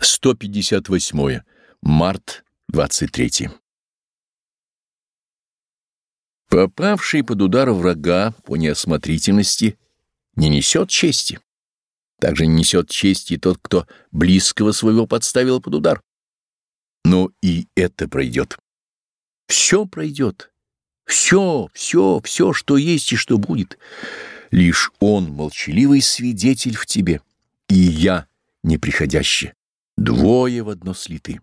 158. Март 23. Попавший под удар врага по неосмотрительности не несет чести. Также не несет чести тот, кто близкого своего подставил под удар. Но и это пройдет. Все пройдет. Все, все, все, что есть и что будет. Лишь он, молчаливый свидетель в тебе, и я, неприходящий двое в одно слиты.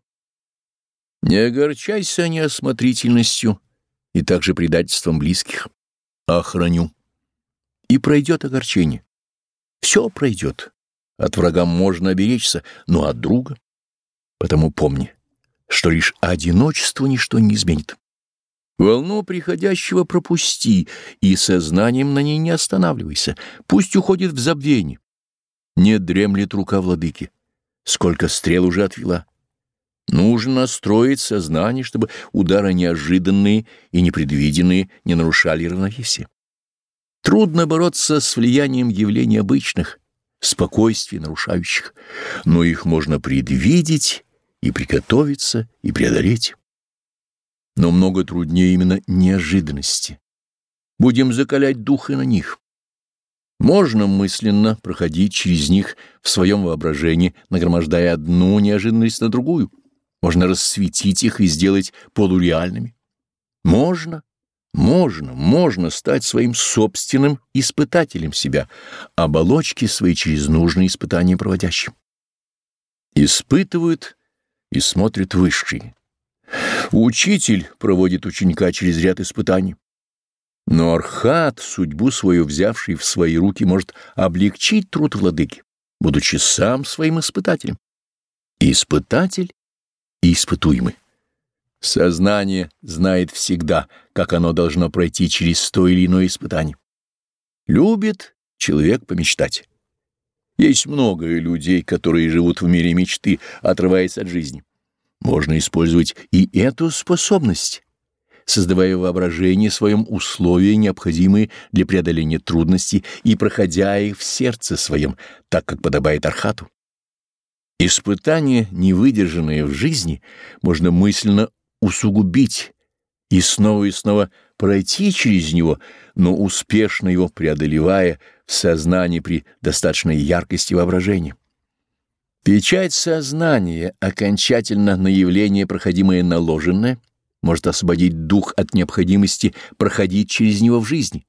Не огорчайся неосмотрительностью и также предательством близких. Охраню. И пройдет огорчение. Все пройдет. От врага можно оберечься, но от друга. Потому помни, что лишь одиночество ничто не изменит. Волну приходящего пропусти, и сознанием на ней не останавливайся, пусть уходит в забвение. Не дремлет рука владыки сколько стрел уже отвела. Нужно настроить сознание, чтобы удары неожиданные и непредвиденные не нарушали равновесие. Трудно бороться с влиянием явлений обычных, спокойствий нарушающих, но их можно предвидеть и приготовиться, и преодолеть. Но много труднее именно неожиданности. Будем закалять дух и на них. Можно мысленно проходить через них в своем воображении, нагромождая одну неожиданность на другую. Можно рассветить их и сделать полуреальными. Можно, можно, можно стать своим собственным испытателем себя, оболочки свои через нужные испытания проводящим. Испытывают и смотрят высшие. Учитель проводит ученика через ряд испытаний. Но Архат, судьбу свою взявший в свои руки, может облегчить труд владыки, будучи сам своим испытателем. Испытатель, и испытуемый. Сознание знает всегда, как оно должно пройти через то или иное испытание. Любит человек помечтать. Есть много людей, которые живут в мире мечты, отрываясь от жизни. Можно использовать и эту способность создавая в воображении своем условия, необходимые для преодоления трудностей, и проходя их в сердце своем, так как подобает Архату. Испытание, невыдержанное в жизни, можно мысленно усугубить и снова и снова пройти через него, но успешно его преодолевая в сознании при достаточной яркости воображения. Печать сознания, окончательно на явление, проходимое наложенное, может освободить дух от необходимости проходить через него в жизни,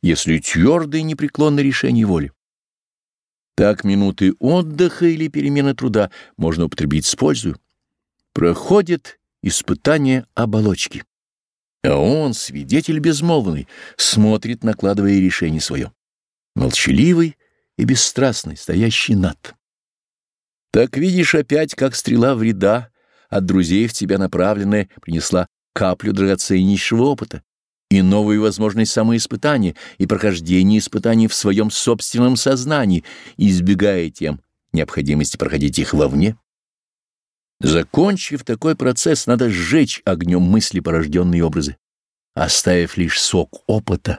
если твердое и непреклонное решение воли. Так минуты отдыха или перемены труда можно употребить с пользой. Проходит испытание оболочки. А он, свидетель безмолвный, смотрит, накладывая решение свое. Молчаливый и бесстрастный, стоящий над. Так видишь опять, как стрела вреда, от друзей в тебя направленная принесла каплю драгоценнейшего опыта и новую возможность самоиспытания и прохождения испытаний в своем собственном сознании, избегая тем необходимости проходить их вовне. Закончив такой процесс, надо сжечь огнем мысли порожденные образы, оставив лишь сок опыта,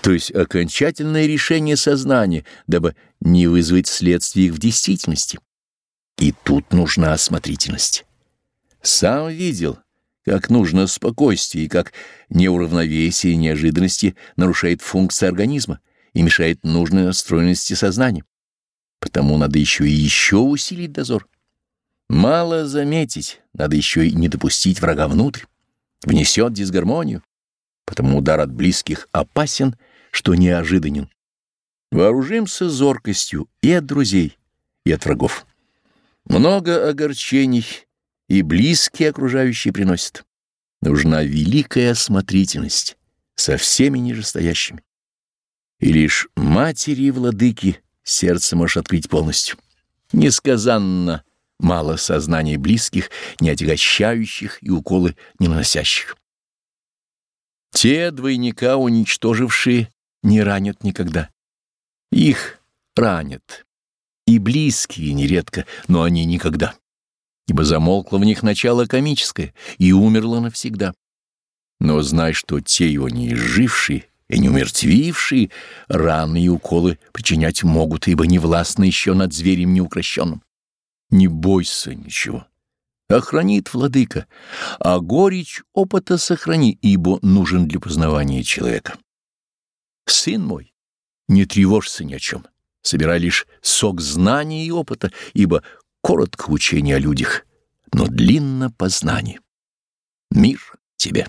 то есть окончательное решение сознания, дабы не вызвать следствий их в действительности. И тут нужна осмотрительность. Сам видел, как нужно спокойствие и как неуравновесие и неожиданности нарушает функции организма и мешает нужной настроенности сознания. Потому надо еще и еще усилить дозор. Мало заметить, надо еще и не допустить врага внутрь. Внесет дисгармонию. Потому удар от близких опасен, что неожиданен. Вооружимся зоркостью и от друзей, и от врагов. Много огорчений — и близкие окружающие приносят. Нужна великая осмотрительность со всеми нижестоящими. И лишь матери и владыки сердце можешь открыть полностью. Несказанно мало сознаний близких, не отягощающих и уколы не наносящих. Те двойника, уничтожившие, не ранят никогда. Их ранят. И близкие нередко, но они никогда ибо замолкло в них начало комическое и умерло навсегда. Но знай, что те его не изжившие и не умертвившие раны и уколы причинять могут, ибо не властны еще над зверем неукрощенным. Не бойся ничего. Охранит владыка, а горечь опыта сохрани, ибо нужен для познавания человека. Сын мой, не тревожься ни о чем, собирай лишь сок знания и опыта, ибо коротко учение о людях, но длинно познание. Мир тебе.